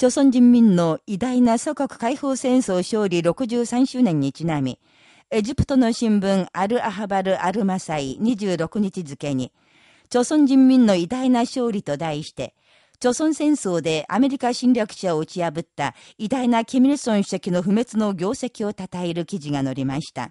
朝鮮人民の偉大な祖国解放戦争勝利63周年にちなみ、エジプトの新聞アル・アハバル・アル・マサイ26日付に、朝鮮人民の偉大な勝利と題して、朝鮮戦争でアメリカ侵略者を打ち破った偉大なキミルソン主席の不滅の業績を称える記事が載りました。